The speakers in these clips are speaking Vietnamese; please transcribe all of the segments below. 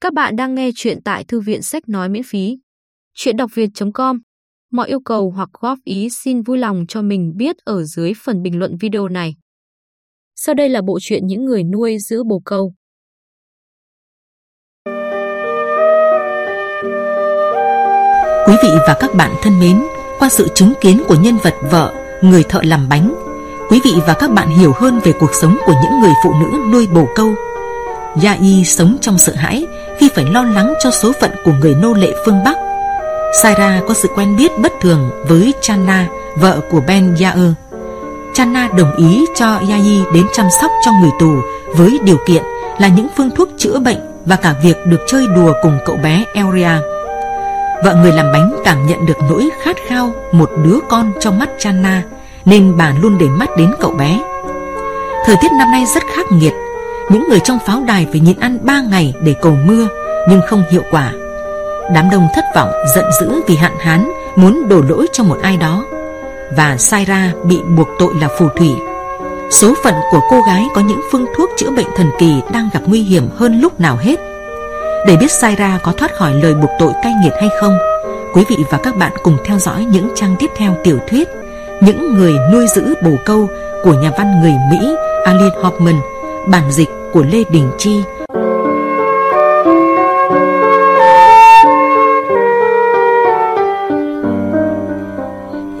Các bạn đang nghe chuyện tại thư viện sách nói miễn phí. Chuyện đọc việt.com Mọi yêu cầu hoặc góp ý xin vui lòng cho mình biết ở dưới phần bình luận video này. Sau đây là bộ truyện những người nuôi giữ bồ câu. Quý vị và các bạn thân mến, qua sự chứng kiến của nhân vật vợ, người thợ làm bánh, quý vị và các bạn hiểu hơn về cuộc sống của những người phụ nữ nuôi bồ câu. Yai sống trong sợ hãi khi phải lo lắng cho số phận của người nô lệ phương Bắc. Saira có sự quen biết bất thường với Channa, vợ của Ben Yair. Channa đồng ý cho Yai đến chăm sóc cho người tù với điều kiện là những phương thuốc chữa bệnh và cả việc được chơi đùa cùng cậu bé Elria. Vợ người làm bánh cảm nhận được nỗi khát khao một đứa con trong mắt Channa nên bà luôn để mắt đến cậu bé. Thời tiết năm nay rất khắc nghiệt, những người trong pháo đài phải nhịn ăn ba ngày để cầu mưa nhưng không hiệu quả. Đám đông thất vọng, giận dữ vì hạn hán, muốn đổ lỗi cho một ai đó. Và Saira bị buộc tội là phù thủy. Số phận của cô gái có những phương thuốc chữa bệnh thần kỳ đang gặp nguy hiểm hơn lúc nào hết. Để biết Saira có thoát khỏi lời buộc tội cay nghiệt hay không, quý vị và các bạn cùng theo dõi những trang tiếp theo tiểu thuyết Những người nuôi giữ bồ câu của nhà văn người Mỹ Aline Hoffman, bản dịch của Lê Đình Chi.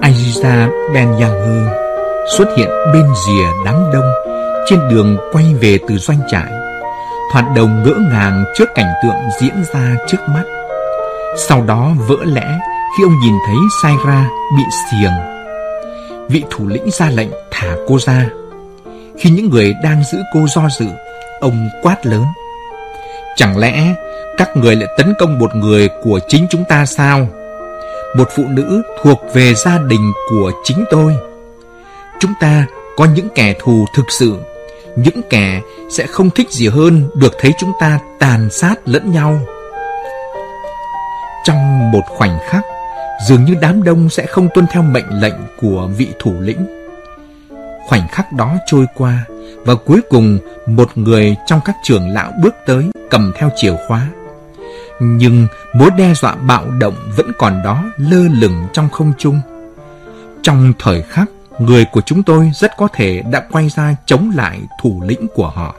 Aziza Ben Yahu xuất hiện bên rìa đám đông trên đường quay về từ doanh trại. Thoạt đầu ngỡ ngàng trước cảnh tượng diễn ra trước mắt. Sau đó vỡ lẽ khi ông nhìn thấy Saira bị xiềng. Vị thủ lĩnh ra lệnh thả cô ra. Khi những người đang giữ cô do dự, Ông quát lớn. Chẳng lẽ các người lại tấn công một người của chính chúng ta sao? Một phụ nữ thuộc về gia đình của chính tôi. Chúng ta có những kẻ thù thực sự, Những kẻ sẽ không thích gì hơn được thấy chúng ta tàn sát lẫn nhau. Trong một khoảnh khắc, Dường như đám đông sẽ không tuân theo mệnh lệnh của vị thủ lĩnh. Khoảnh khắc đó trôi qua và cuối cùng một người trong các trưởng lão bước tới cầm theo chìa khóa. Nhưng mối đe dọa bạo động vẫn còn đó lơ lửng trong không trung. Trong thời khắc, người của chúng tôi rất có thể đã quay ra chống lại thủ lĩnh của họ.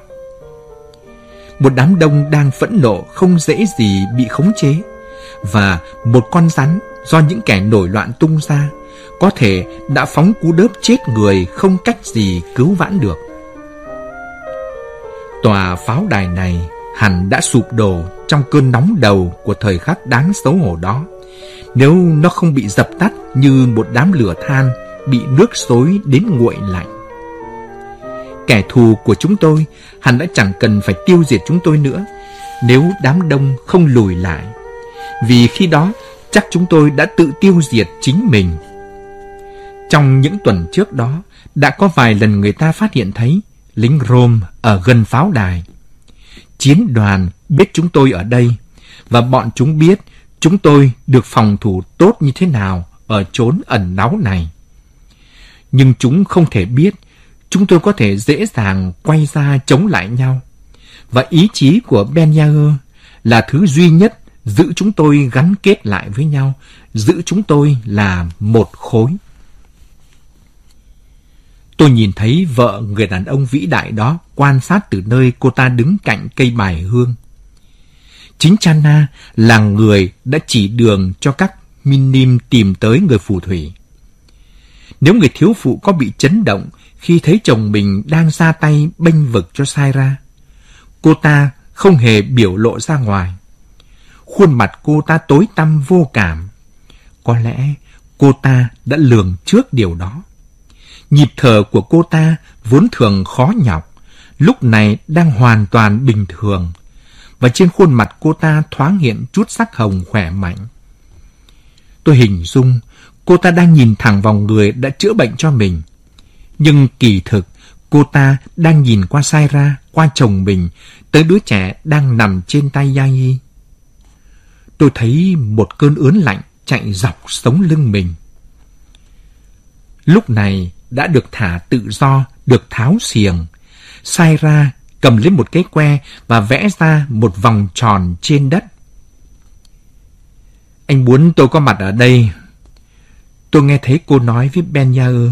Một đám đông đang phẫn nộ không dễ gì bị khống chế và một con rắn do những kẻ nổi loạn tung ra có thể đã phóng cú đớp chết người không cách gì cứu vãn được. Tòa pháo đài này hẳn đã sụp đổ trong cơn nóng đầu của thời khắc đáng xấu hổ đó. Nếu nó không bị dập tắt như một đám lửa than, bị nước xối đến nguội lạnh. Kẻ thù của chúng tôi hẳn đã chẳng cần phải tiêu diệt chúng tôi nữa nếu đám đông không lùi lại. Vì khi đó chắc chúng tôi đã tự tiêu diệt chính mình. Trong những tuần trước đó, đã có vài lần người ta phát hiện thấy lính Rome ở gần pháo đài. Chiến đoàn biết chúng tôi ở đây và bọn chúng biết chúng tôi được phòng thủ tốt như thế nào ở chốn ẩn náu này. Nhưng chúng không thể biết chúng tôi có thể dễ dàng quay ra chống lại nhau. Và ý chí của Ben Yager là thứ duy nhất giữ chúng tôi gắn kết lại với nhau, giữ chúng tôi là một khối. Tôi nhìn thấy vợ người đàn ông vĩ đại đó quan sát từ nơi cô ta đứng cạnh cây bài hương. Chính chana là người đã chỉ đường cho các Minim tìm tới người phù thủy. Nếu người thiếu phụ có bị chấn động khi thấy chồng mình đang ra tay bênh vực cho sai ra, cô ta không hề biểu lộ ra ngoài. Khuôn mặt cô ta tối tăm vô cảm. Có lẽ cô ta đã lường trước điều đó. Nhịp thở của cô ta vốn thường khó nhọc, lúc này đang hoàn toàn bình thường, và trên khuôn mặt cô ta thoáng hiện chút sắc hồng khỏe mạnh. Tôi hình dung cô ta đang nhìn thẳng vào người đã chữa bệnh cho mình. Nhưng kỳ thực, cô ta đang nhìn qua sai ra, qua chồng mình, tới đứa trẻ đang nằm trên tay Yai. Tôi thấy một cơn ướn lạnh chạy dọc sống lưng mình. Lúc này, đã được thả tự do, được tháo xiềng. Sai ra cầm lấy một cái que và vẽ ra một vòng tròn trên đất. Anh muốn tôi có mặt ở đây. Tôi nghe thấy cô nói với Ben Yair.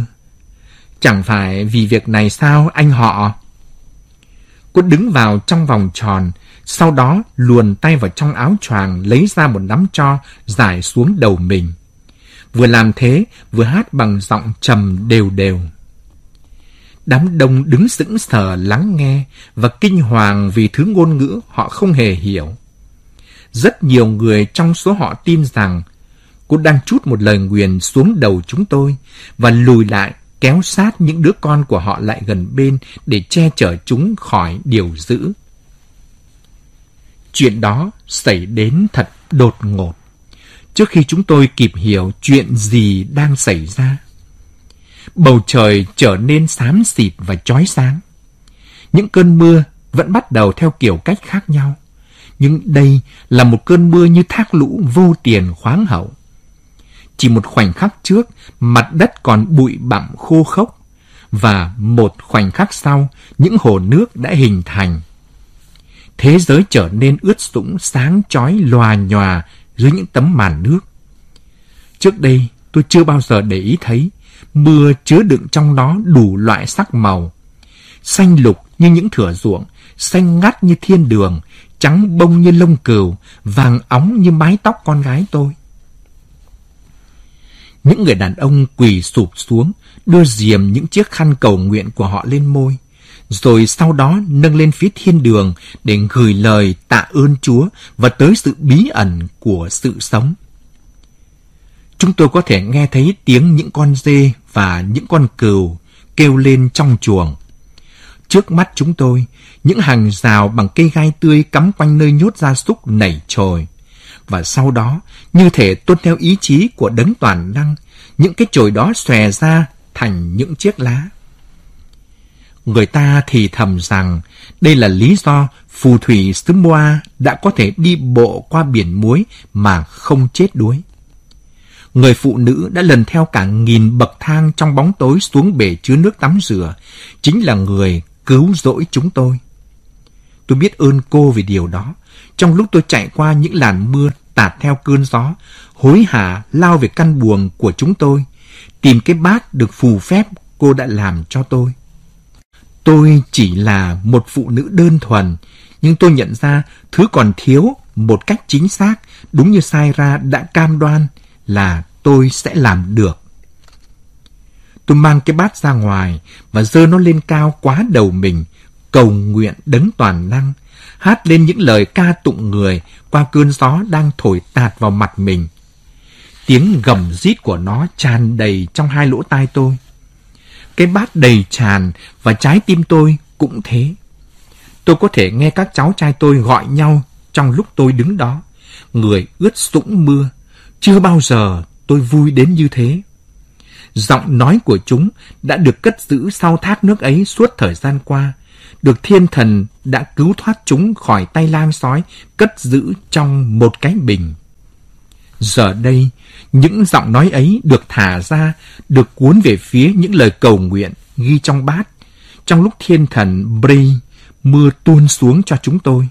Chẳng phải vì việc này sao anh họ? Cô đứng vào trong vòng tròn, sau đó luồn tay vào trong áo choàng lấy ra một nắm cho dài xuống đầu mình. Vừa làm thế, vừa hát bằng giọng trầm đều đều. Đám đông đứng sững sờ lắng nghe và kinh hoàng vì thứ ngôn ngữ họ không hề hiểu. Rất nhiều người trong số họ tin rằng cô đang chút một lời nguyền xuống đầu chúng tôi và lùi lại kéo sát những đứa con của họ lại gần bên để che chở chúng khỏi điều dữ. Chuyện đó xảy đến thật đột ngột, trước khi chúng tôi kịp hiểu chuyện gì đang xảy ra. Bầu trời trở nên xám xịt và chói sáng. Những cơn mưa vẫn bắt đầu theo kiểu cách khác nhau. Nhưng đây là một cơn mưa như thác lũ vô tiền khoáng hậu. Chỉ một khoảnh khắc trước, mặt đất còn bụi bặm khô khốc, và một khoảnh khắc sau, những hồ nước đã hình thành. Thế giới trở nên ướt sũng sáng chói lòa nhòa dưới những tấm màn nước. Trước đây, tôi chưa bao giờ để ý thấy mưa chứa đựng trong đó đủ loại sắc màu. Xanh lục như những thửa ruộng, xanh ngắt như thiên đường, trắng bông như lông cừu, vàng óng như mái tóc con gái tôi. Những người đàn ông quỳ sụp xuống, đưa diềm những chiếc khăn cầu nguyện của họ lên môi, rồi sau đó nâng lên phía thiên đường để gửi lời tạ ơn Chúa và tới sự bí ẩn của sự sống. Chúng tôi có thể nghe thấy tiếng những con dê và những con cừu kêu lên trong chuồng. Trước mắt chúng tôi, những hàng rào bằng cây gai tươi cắm quanh nơi nhốt gia súc nảy trồi. Và sau đó, như thể tuân theo ý chí của đấng toàn năng, những cái chồi đó xòe ra thành những chiếc lá. Người ta thì thầm rằng đây là lý do phù thủy xứ Moa đã có thể đi bộ qua biển muối mà không chết đuối. Người phụ nữ đã lần theo cả nghìn bậc thang trong bóng tối xuống bể chứa nước tắm rửa, chính là người cứu rỗi chúng tôi. Tôi biết ơn cô vì điều đó. Trong lúc tôi chạy qua những làn mưa tạt theo cơn gió, hối hả lao về căn buồng của chúng tôi, tìm cái bát được phù phép cô đã làm cho tôi. Tôi chỉ là một phụ nữ đơn thuần, nhưng tôi nhận ra thứ còn thiếu một cách chính xác, đúng như sai ra đã cam đoan là tôi sẽ làm được. Tôi mang cái bát ra ngoài và dơ nó lên cao quá đầu mình, cầu nguyện đấng toàn năng, hát lên những lời ca tụng người qua cơn gió đang thổi tạt vào mặt mình. Tiếng gầm rít của nó tràn đầy trong hai lỗ tai tôi. Cái bát đầy tràn và trái tim tôi cũng thế. Tôi có thể nghe các cháu trai tôi gọi nhau trong lúc tôi đứng đó. Người ướt sũng mưa. Chưa bao giờ tôi vui đến như thế. Giọng nói của chúng đã được cất giữ sau thác nước ấy suốt thời gian qua, được thiên thần đã cứu thoát chúng khỏi tay lam sói, cất giữ trong một cái bình. Giờ đây, những giọng nói ấy được thả ra, được cuốn về phía những lời cầu nguyện ghi trong bát, trong lúc thiên thần Bri mưa tuôn xuống cho chúng tôi.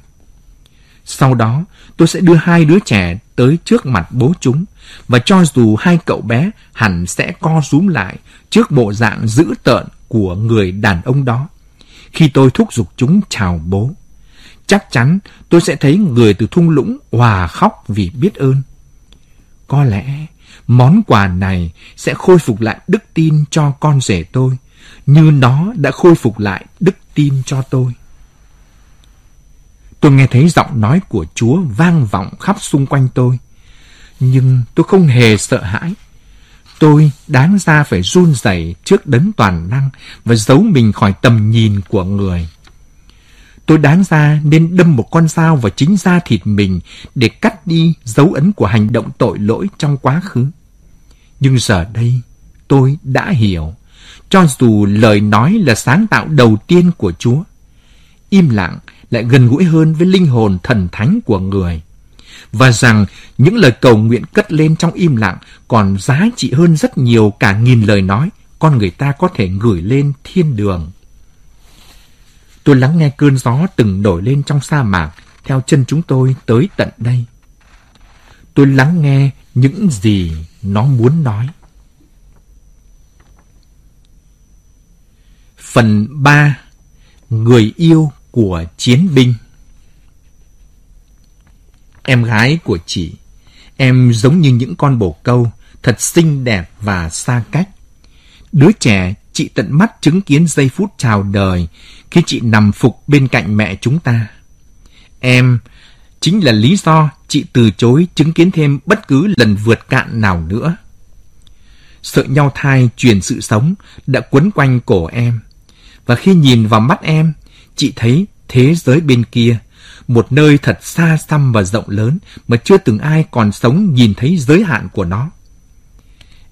Sau đó, tôi sẽ đưa hai đứa trẻ tới trước mặt bố chúng, và cho dù hai cậu bé hẳn sẽ co rúm lại trước bộ dạng dữ tợn của người đàn ông đó. Khi tôi thúc giục chúng chào bố, chắc chắn tôi sẽ thấy người từ thung lũng hòa khóc vì biết ơn. Có lẽ món quà này sẽ khôi phục lại đức tin cho con rể tôi, như nó đã khôi phục lại đức tin cho tôi. Tôi nghe thấy giọng nói của Chúa vang vọng khắp xung quanh tôi. Nhưng tôi không hề sợ hãi. Tôi đáng ra phải run rẩy trước đấng toàn năng và giấu mình khỏi tầm nhìn của người. Tôi đáng ra nên đâm một con dao vào chính da thịt mình để cắt đi dấu ấn của hành động tội lỗi trong quá khứ. Nhưng giờ đây, tôi đã hiểu, cho dù lời nói là sáng tạo đầu tiên của Chúa, im lặng lại gần gũi hơn với linh hồn thần thánh của người. Và rằng những lời cầu nguyện cất lên trong im lặng còn giá trị hơn rất nhiều cả nghìn lời nói con người ta có thể gửi lên thiên đường. Tôi lắng nghe cơn gió từng nổi lên trong sa mạc theo chân chúng tôi tới tận đây. Tôi lắng nghe những gì nó muốn nói. Phần 3 Người yêu của chiến binh Em gái của chị, em giống như những con bồ câu, thật xinh đẹp và xa cách. Đứa trẻ chị tận mắt chứng kiến giây phút chào đời khi chị nằm phục bên cạnh mẹ chúng ta. Em chính là lý do chị từ chối chứng kiến thêm bất cứ lần vượt cạn nào nữa. Sợi nhau thai truyền sự sống đã quấn quanh cổ em. Và khi nhìn vào mắt em, chị thấy thế giới bên kia, một nơi thật xa xăm và rộng lớn mà chưa từng ai còn sống nhìn thấy giới hạn của nó.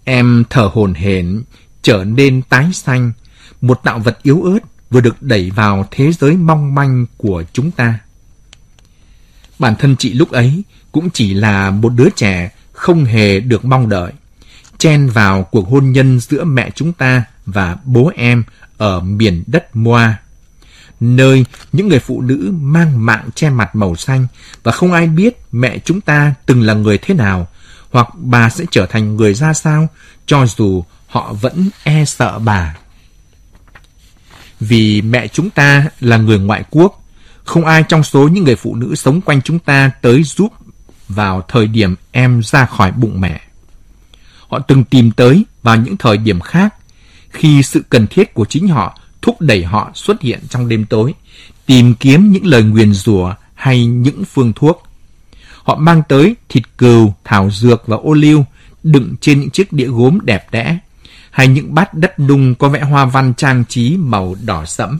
Em thở hồn hển, trở nên tái xanh, một tạo vật yếu ớt vừa được đẩy vào thế giới mong manh của chúng ta. Bản thân chị lúc ấy cũng chỉ là một đứa trẻ không hề được mong đợi, chen vào cuộc hôn nhân giữa mẹ chúng ta và bố em ở miền đất Moa, nơi những người phụ nữ mang mạng che mặt màu xanh và không ai biết mẹ chúng ta từng là người thế nào, hoặc bà sẽ trở thành người ra sao, cho dù họ vẫn e sợ bà. Vì mẹ chúng ta là người ngoại quốc, không ai trong số những người phụ nữ sống quanh chúng ta tới giúp vào thời điểm em ra khỏi bụng mẹ. Họ từng tìm tới vào những thời điểm khác, khi sự cần thiết của chính họ thúc đẩy họ xuất hiện trong đêm tối, tìm kiếm những lời nguyền rủa hay những phương thuốc. Họ mang tới thịt cừu, thảo dược và ô liu đựng trên những chiếc đĩa gốm đẹp đẽ, hay những bát đất nung có vẽ hoa văn trang trí màu đỏ sẫm.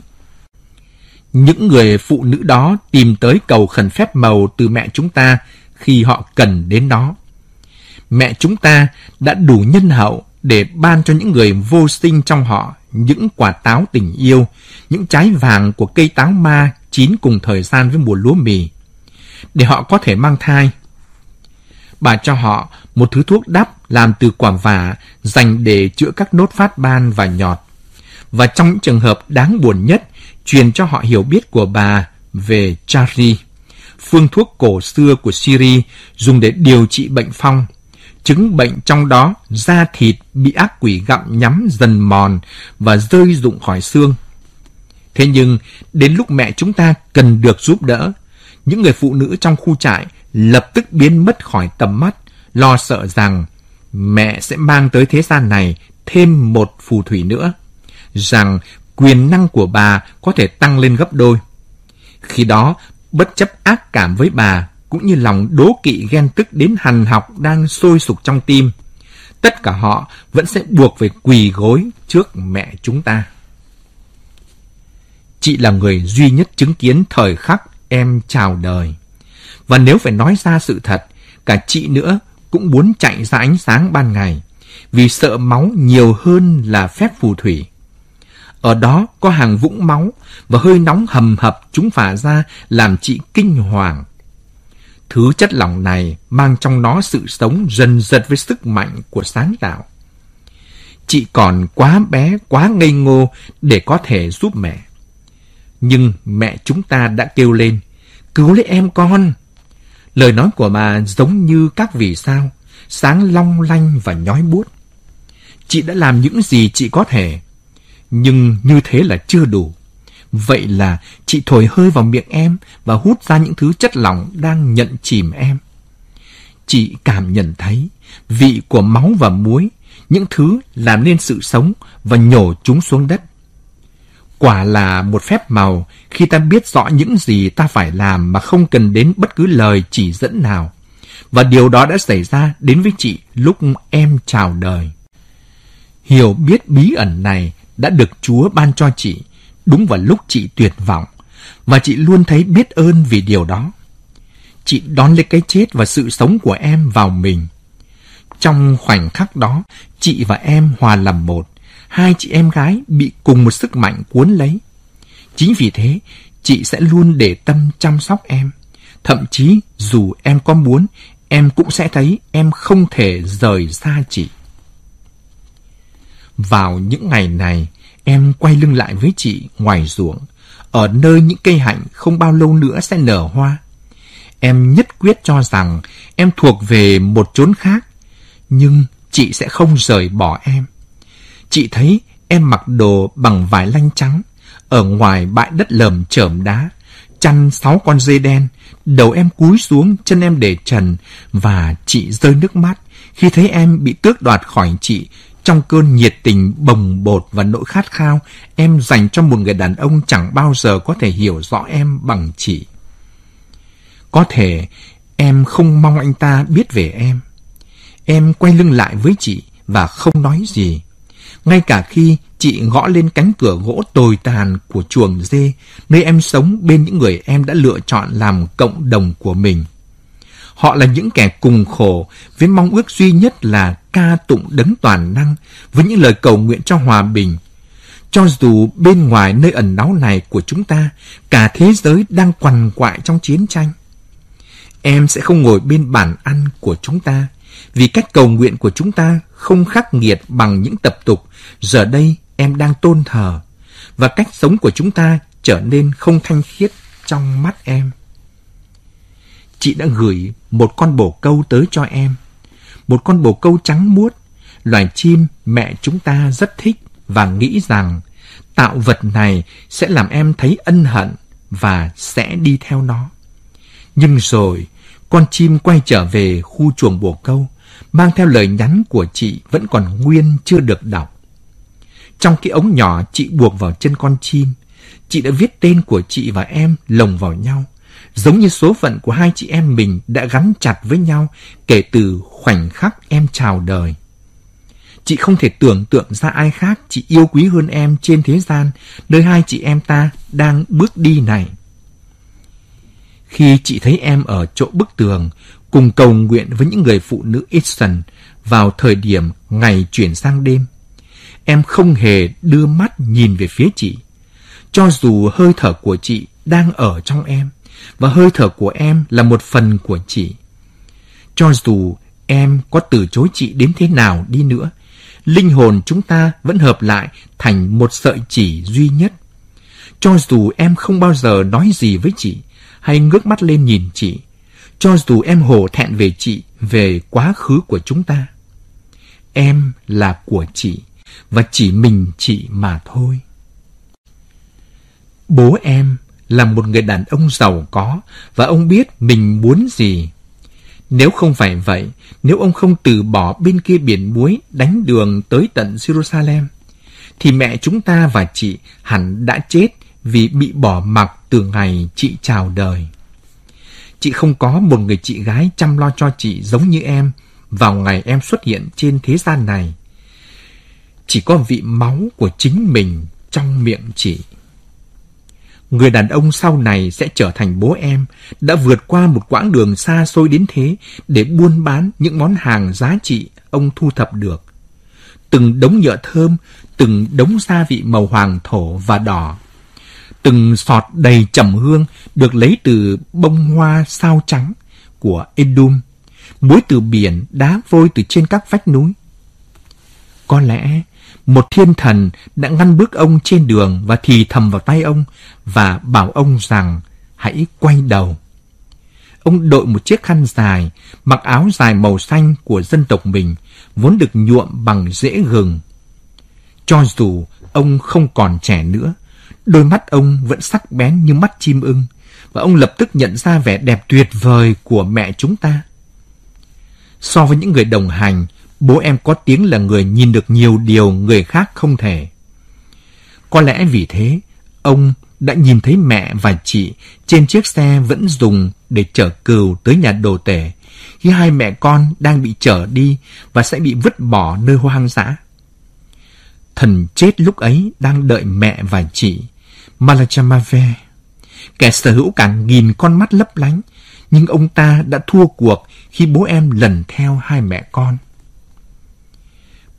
Những người phụ nữ đó tìm tới cầu khẩn phép màu từ mẹ chúng ta khi họ cần đến nó. Mẹ chúng ta đã đủ nhân hậu để ban cho những người vô sinh trong họ những quả táo tình yêu, những trái vàng của cây táo ma chín cùng thời gian với mùa lúa mì, để họ có thể mang thai. Bà cho họ một thứ thuốc đắp làm từ quả vả dành để chữa các nốt phát ban và nhọt. Và trong những trường hợp đáng buồn nhất, truyền cho họ hiểu biết của bà về Chari, phương thuốc cổ xưa của Syria dùng để điều trị bệnh phong. Chứng bệnh trong đó, da thịt bị ác quỷ gặm nhắm dần mòn và rơi rụng khỏi xương. Thế nhưng, đến lúc mẹ chúng ta cần được giúp đỡ, những người phụ nữ trong khu trại lập tức biến mất khỏi tầm mắt, lo sợ rằng mẹ sẽ mang tới thế gian này thêm một phù thủy nữa, rằng quyền năng của bà có thể tăng lên gấp đôi. Khi đó, bất chấp ác cảm với bà cũng như lòng đố kỵ ghen tức đến hằn học đang sôi sục trong tim, tất cả họ vẫn sẽ buộc phải quỳ gối trước mẹ chúng ta. Chị là người duy nhất chứng kiến thời khắc em chào đời. Và nếu phải nói ra sự thật, cả chị nữa cũng muốn chạy ra ánh sáng ban ngày, vì sợ máu nhiều hơn là phép phù thủy. Ở đó có hàng vũng máu và hơi nóng hầm hập chúng phả ra làm chị kinh hoàng. Thứ chất lỏng này mang trong nó sự sống dần dật với sức mạnh của sáng tạo. Chị còn quá bé, quá ngây ngô để có thể giúp mẹ. Nhưng mẹ chúng ta đã kêu lên, cứu lấy em con. Lời nói của bà giống như các vì sao, sáng long lanh và nhói buốt. Chị đã làm những gì chị có thể, nhưng như thế là chưa đủ. Vậy là chị thổi hơi vào miệng em và hút ra những thứ chất lỏng đang nhận chìm em. Chị cảm nhận thấy vị của máu và muối, những thứ làm nên sự sống và nhổ chúng xuống đất. Quả là một phép màu khi ta biết rõ những gì ta phải làm mà không cần đến bất cứ lời chỉ dẫn nào. Và điều đó đã xảy ra đến với chị lúc em chào đời. Hiểu biết bí ẩn này đã được Chúa ban cho chị đúng vào lúc chị tuyệt vọng và chị luôn thấy biết ơn vì điều đó. Chị đón lấy cái chết và sự sống của em vào mình. Trong khoảnh khắc đó, chị và em hòa làm một. Hai chị em gái bị cùng một sức mạnh cuốn lấy. Chính vì thế, chị sẽ luôn để tâm chăm sóc em. Thậm chí dù em có muốn, em cũng sẽ thấy em không thể rời xa chị. Vào những ngày này, em quay lưng lại với chị ngoài ruộng. ở nơi những cây hạnh không bao lâu nữa sẽ nở hoa. Em nhất quyết cho rằng em thuộc về một chốn khác, nhưng chị sẽ không rời bỏ em. Chị thấy em mặc đồ bằng vải lanh trắng, ở ngoài bãi đất lởm chởm đá, chăn sáu con dê đen, đầu em cúi xuống, chân em để trần, và chị rơi nước mắt khi thấy em bị tước đoạt khỏi chị trong cơn nhiệt tình bồng bột và nỗi khát khao em dành cho một người đàn ông chẳng bao giờ có thể hiểu rõ em bằng chị. Có thể em không mong anh ta biết về em. Em quay lưng lại với chị và không nói gì. Ngay cả khi chị gõ lên cánh cửa gỗ tồi tàn của chuồng dê, nơi em sống bên những người em đã lựa chọn làm cộng đồng của mình. Họ là những kẻ cùng khổ với mong ước duy nhất là ca tụng đấng toàn năng với những lời cầu nguyện cho hòa bình. Cho dù bên ngoài nơi ẩn náu này của chúng ta, cả thế giới đang quằn quại trong chiến tranh. Em sẽ không ngồi bên bàn ăn của chúng ta, vì cách cầu nguyện của chúng ta không khắc nghiệt bằng những tập tục giờ đây em đang tôn thờ, và cách sống của chúng ta trở nên không thanh khiết trong mắt em chị đã gửi một con bồ câu tới cho em. Một con bồ câu trắng muốt, loài chim mẹ chúng ta rất thích và nghĩ rằng tạo vật này sẽ làm em thấy ân hận và sẽ đi theo nó. Nhưng rồi, con chim quay trở về khu chuồng bồ câu, mang theo lời nhắn của chị vẫn còn nguyên chưa được đọc. Trong cái ống nhỏ chị buộc vào chân con chim, chị đã viết tên của chị và em lồng vào nhau giống như số phận của hai chị em mình đã gắn chặt với nhau kể từ khoảnh khắc em chào đời. Chị không thể tưởng tượng ra ai khác chị yêu quý hơn em trên thế gian nơi hai chị em ta đang bước đi này. Khi chị thấy em ở chỗ bức tường cùng cầu nguyện với những người phụ nữ Eastern vào thời điểm ngày chuyển sang đêm, em không hề đưa mắt nhìn về phía chị. Cho dù hơi thở của chị đang ở trong em, và hơi thở của em là một phần của chị. Cho dù em có từ chối chị đến thế nào đi nữa, linh hồn chúng ta vẫn hợp lại thành một sợi chỉ duy nhất. Cho dù em không bao giờ nói gì với chị, hay ngước mắt lên nhìn chị, cho dù em hổ thẹn về chị, về quá khứ của chúng ta. Em là của chị, và chỉ mình chị mà thôi. Bố em là một người đàn ông giàu có và ông biết mình muốn gì. Nếu không phải vậy, nếu ông không từ bỏ bên kia biển muối đánh đường tới tận Jerusalem, thì mẹ chúng ta và chị hẳn đã chết vì bị bỏ mặc từ ngày chị chào đời. Chị không có một người chị gái chăm lo cho chị giống như em vào ngày em xuất hiện trên thế gian này. Chỉ có vị máu của chính mình trong miệng chị. Người đàn ông sau này sẽ trở thành bố em, đã vượt qua một quãng đường xa xôi đến thế để buôn bán những món hàng giá trị ông thu thập được. Từng đống nhựa thơm, từng đống gia vị màu hoàng thổ và đỏ. Từng sọt đầy trầm hương được lấy từ bông hoa sao trắng của Edum, muối từ biển, đá vôi từ trên các vách núi. Có lẽ một thiên thần đã ngăn bước ông trên đường và thì thầm vào tay ông và bảo ông rằng hãy quay đầu. Ông đội một chiếc khăn dài, mặc áo dài màu xanh của dân tộc mình, vốn được nhuộm bằng rễ gừng. Cho dù ông không còn trẻ nữa, đôi mắt ông vẫn sắc bén như mắt chim ưng, và ông lập tức nhận ra vẻ đẹp tuyệt vời của mẹ chúng ta. So với những người đồng hành, Bố em có tiếng là người nhìn được nhiều điều người khác không thể. Có lẽ vì thế, ông đã nhìn thấy mẹ và chị trên chiếc xe vẫn dùng để chở cừu tới nhà đồ tể khi hai mẹ con đang bị chở đi và sẽ bị vứt bỏ nơi hoang dã. Thần chết lúc ấy đang đợi mẹ và chị, Malachamave. Kẻ sở hữu cả nghìn con mắt lấp lánh, nhưng ông ta đã thua cuộc khi bố em lần theo hai mẹ con.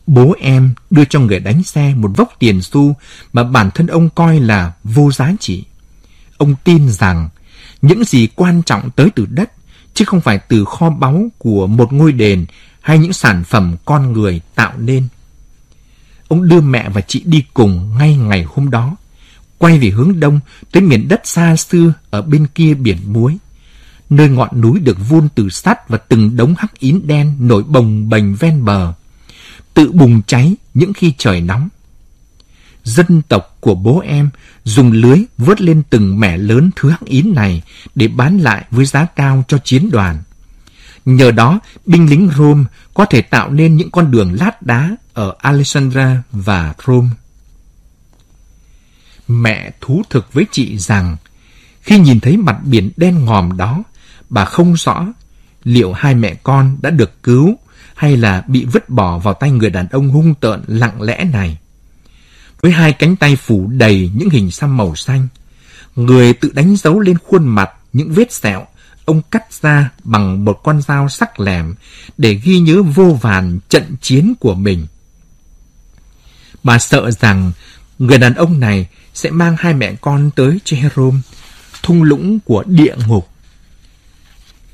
Bố em đưa cho người đánh xe một vốc tiền xu mà bản thân ông coi là vô giá trị. Ông tin rằng những gì quan trọng tới từ đất, chứ không phải từ kho báu của một ngôi đền hay những sản phẩm con người tạo nên. Ông đưa mẹ và chị đi cùng ngay ngày hôm đó, quay về hướng đông tới miền đất xa xưa ở bên kia biển muối, nơi ngọn núi được vun từ sắt và từng đống hắc ín đen nổi bồng bềnh ven bờ, tự bùng cháy những khi trời nóng. Dân tộc của bố em dùng lưới vớt lên từng mẻ lớn thứ hắc ín này để bán lại với giá cao cho chiến đoàn. Nhờ đó, binh lính Rome có thể tạo nên những con đường lát đá ở Alexandria và Rome. Mẹ thú thực với chị rằng, khi nhìn thấy mặt biển đen ngòm đó, bà không rõ liệu hai mẹ con đã được cứu hay là bị vứt bỏ vào tay người đàn ông hung tợn lặng lẽ này. Với hai cánh tay phủ đầy những hình xăm màu xanh, người tự đánh dấu lên khuôn mặt những vết sẹo ông cắt ra bằng một con dao sắc lẻm để ghi nhớ vô vàn trận chiến của mình. Bà sợ rằng người đàn ông này sẽ mang hai mẹ con tới Jehoram, thung lũng của địa ngục.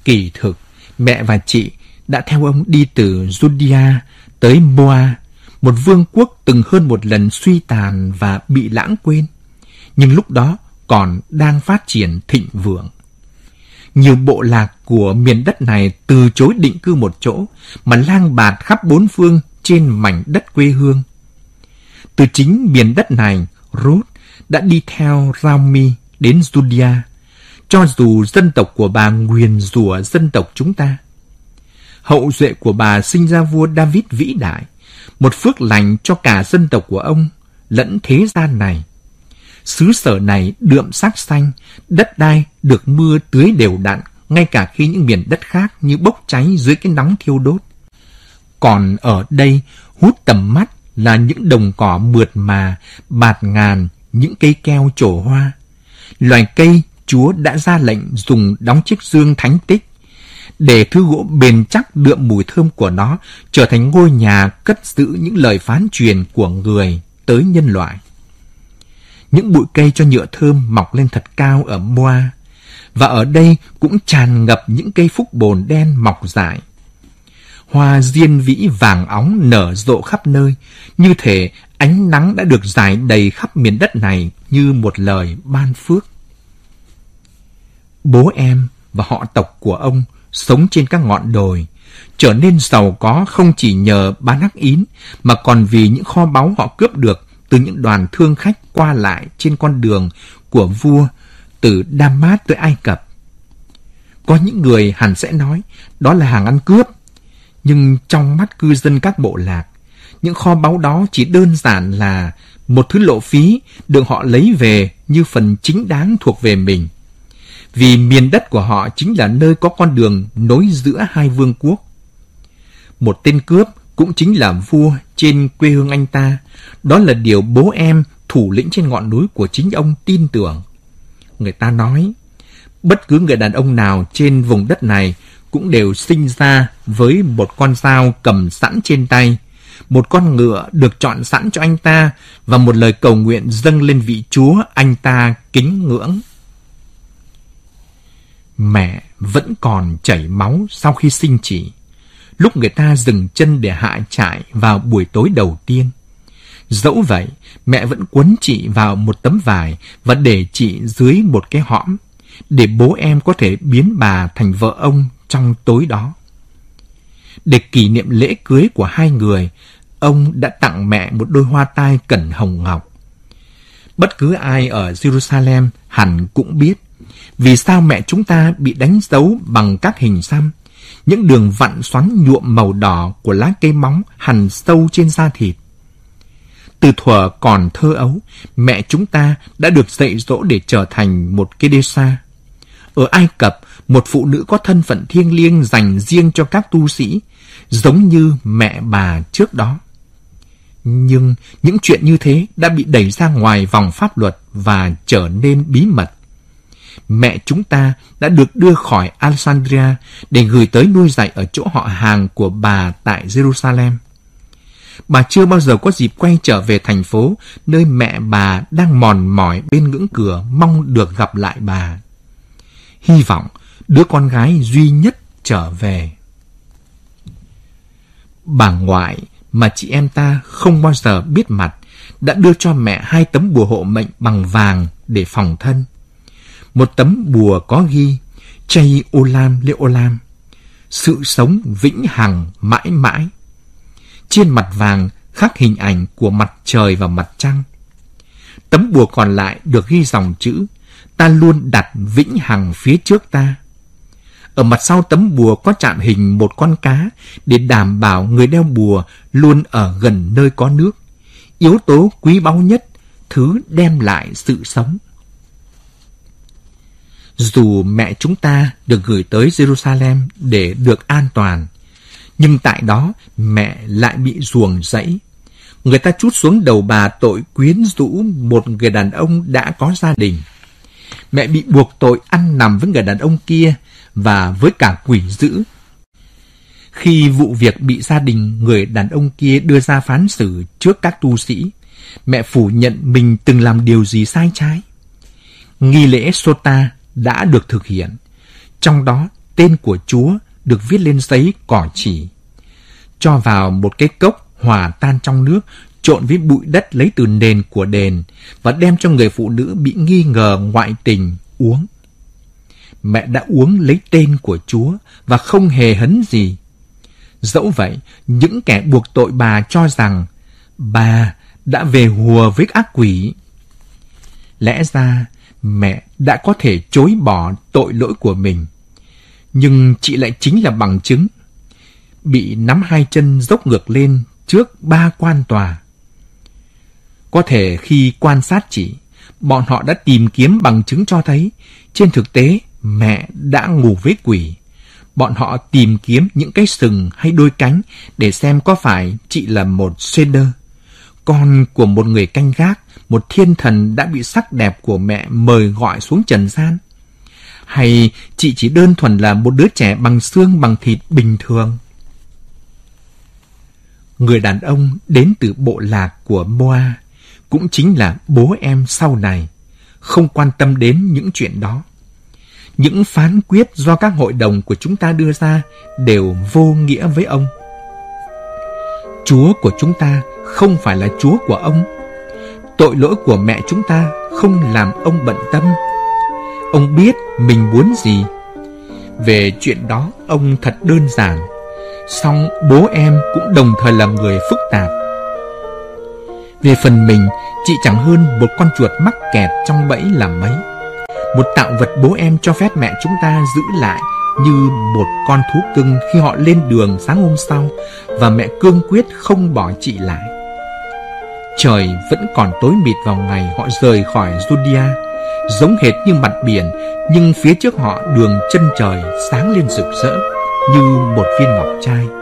Kỳ thực, mẹ và chị đã theo ông đi từ Judea tới Moa, một vương quốc từng hơn một lần suy tàn và bị lãng quên, nhưng lúc đó còn đang phát triển thịnh vượng. Nhiều bộ lạc của miền đất này từ chối định cư một chỗ mà lang bạt khắp bốn phương trên mảnh đất quê hương. Từ chính miền đất này, Ruth đã đi theo Rami đến Judea, cho dù dân tộc của bà nguyền rủa dân tộc chúng ta. Hậu duệ của bà sinh ra vua David vĩ đại, một phước lành cho cả dân tộc của ông lẫn thế gian này. Xứ sở này đượm sắc xanh, đất đai được mưa tưới đều đặn, ngay cả khi những miền đất khác như bốc cháy dưới cái nóng thiêu đốt. Còn ở đây, hút tầm mắt là những đồng cỏ mượt mà, bạt ngàn, những cây keo trổ hoa. Loài cây Chúa đã ra lệnh dùng đóng chiếc dương thánh tích để thứ gỗ bền chắc đượm mùi thơm của nó trở thành ngôi nhà cất giữ những lời phán truyền của người tới nhân loại. Những bụi cây cho nhựa thơm mọc lên thật cao ở Moa, và ở đây cũng tràn ngập những cây phúc bồn đen mọc dại. Hoa diên vĩ vàng óng nở rộ khắp nơi, như thể ánh nắng đã được dài đầy khắp miền đất này như một lời ban phước. Bố em và họ tộc của ông sống trên các ngọn đồi, trở nên giàu có không chỉ nhờ bán hắc ín, mà còn vì những kho báu họ cướp được từ những đoàn thương khách qua lại trên con đường của vua từ Damas tới Ai Cập. Có những người hẳn sẽ nói đó là hàng ăn cướp, nhưng trong mắt cư dân các bộ lạc, những kho báu đó chỉ đơn giản là một thứ lộ phí được họ lấy về như phần chính đáng thuộc về mình. Vì miền đất của họ chính là nơi có con đường nối giữa hai vương quốc. Một tên cướp cũng chính là vua trên quê hương anh ta. Đó là điều bố em, thủ lĩnh trên ngọn núi của chính ông tin tưởng. Người ta nói, bất cứ người đàn ông nào trên vùng đất này cũng đều sinh ra với một con dao cầm sẵn trên tay, một con ngựa được chọn sẵn cho anh ta và một lời cầu nguyện dâng lên vị Chúa anh ta kính ngưỡng. Mẹ vẫn còn chảy máu sau khi sinh chỉ lúc người ta dừng chân để hạ trại vào buổi tối đầu tiên. Dẫu vậy, mẹ vẫn quấn chị vào một tấm vải và để chị dưới một cái hõm, để bố em có thể biến bà thành vợ ông trong tối đó. Để kỷ niệm lễ cưới của hai người, ông đã tặng mẹ một đôi hoa tai cẩn hồng ngọc. Bất cứ ai ở Jerusalem hẳn cũng biết vì sao mẹ chúng ta bị đánh dấu bằng các hình xăm những đường vặn xoắn nhuộm màu đỏ của lá cây móng hằn sâu trên da thịt. Từ thuở còn thơ ấu, mẹ chúng ta đã được dạy dỗ để trở thành một Kedesa. Ở Ai Cập, một phụ nữ có thân phận thiêng liêng dành riêng cho các tu sĩ, giống như mẹ bà trước đó. Nhưng những chuyện như thế đã bị đẩy ra ngoài vòng pháp luật và trở nên bí mật mẹ chúng ta đã được đưa khỏi Alexandria để gửi tới nuôi dạy ở chỗ họ hàng của bà tại Jerusalem. Bà chưa bao giờ có dịp quay trở về thành phố nơi mẹ bà đang mòn mỏi bên ngưỡng cửa mong được gặp lại bà. Hy vọng đứa con gái duy nhất trở về. Bà ngoại mà chị em ta không bao giờ biết mặt đã đưa cho mẹ hai tấm bùa hộ mệnh bằng vàng để phòng thân. Một tấm bùa có ghi Chay Olam Le Olam, sự sống vĩnh hằng mãi mãi. Trên mặt vàng khắc hình ảnh của mặt trời và mặt trăng. Tấm bùa còn lại được ghi dòng chữ Ta luôn đặt vĩnh hằng phía trước ta. Ở mặt sau tấm bùa có chạm hình một con cá để đảm bảo người đeo bùa luôn ở gần nơi có nước. Yếu tố quý báu nhất, thứ đem lại sự sống. Dù mẹ chúng ta được gửi tới Jerusalem để được an toàn, nhưng tại đó mẹ lại bị ruồng rẫy. Người ta chút xuống đầu bà tội quyến rũ một người đàn ông đã có gia đình. Mẹ bị buộc tội ăn nằm với người đàn ông kia và với cả quỷ dữ. Khi vụ việc bị gia đình người đàn ông kia đưa ra phán xử trước các tu sĩ, mẹ phủ nhận mình từng làm điều gì sai trái. Nghi lễ Sota đã được thực hiện, trong đó tên của Chúa được viết lên giấy cỏ chỉ. Cho vào một cái cốc hòa tan trong nước, trộn với bụi đất lấy từ nền của đền và đem cho người phụ nữ bị nghi ngờ ngoại tình uống mẹ đã uống lấy tên của Chúa và không hề hấn gì. Dẫu vậy, những kẻ buộc tội bà cho rằng bà đã về hùa với ác quỷ. Lẽ ra, mẹ đã có thể chối bỏ tội lỗi của mình. Nhưng chị lại chính là bằng chứng. Bị nắm hai chân dốc ngược lên trước ba quan tòa. Có thể khi quan sát chị, bọn họ đã tìm kiếm bằng chứng cho thấy, trên thực tế, mẹ đã ngủ với quỷ. Bọn họ tìm kiếm những cái sừng hay đôi cánh để xem có phải chị là một Seder, con của một người canh gác, một thiên thần đã bị sắc đẹp của mẹ mời gọi xuống trần gian. Hay chị chỉ đơn thuần là một đứa trẻ bằng xương bằng thịt bình thường. Người đàn ông đến từ bộ lạc của Moa, cũng chính là bố em sau này, không quan tâm đến những chuyện đó những phán quyết do các hội đồng của chúng ta đưa ra đều vô nghĩa với ông. Chúa của chúng ta không phải là Chúa của ông. Tội lỗi của mẹ chúng ta không làm ông bận tâm. Ông biết mình muốn gì. Về chuyện đó, ông thật đơn giản. Song bố em cũng đồng thời là người phức tạp. Về phần mình, chị chẳng hơn một con chuột mắc kẹt trong bẫy làm mấy. Một tạo vật bố em cho phép mẹ chúng ta giữ lại như một con thú cưng khi họ lên đường sáng hôm sau và mẹ cương quyết không bỏ chị lại. Trời vẫn còn tối mịt vào ngày họ rời khỏi Judea, giống hệt như mặt biển, nhưng phía trước họ đường chân trời sáng lên rực rỡ như một viên ngọc trai.